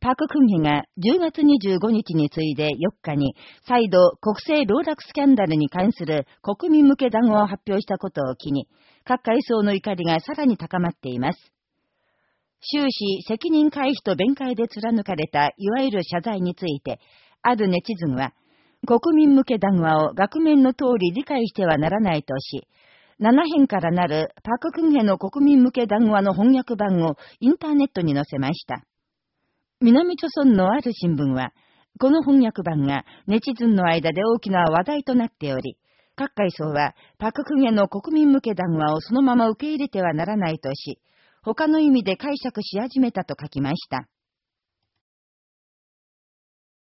パク・クンヘが10月25日に次いで4日に再度国政暴落スキャンダルに関する国民向け談話を発表したことを機に、各階層の怒りがさらに高まっています。終始責任回避と弁解で貫かれたいわゆる謝罪について、あるネチズンは、国民向け談話を額面の通り理解してはならないとし、7編からなるパククンヘの国民向け談話の翻訳版をインターネットに載せました。南朝村のある新聞は、この翻訳版がネチズンの間で大きな話題となっており、各階層はパククゲの国民向け談話をそのまま受け入れてはならないとし、他の意味で解釈し始めたと書きました。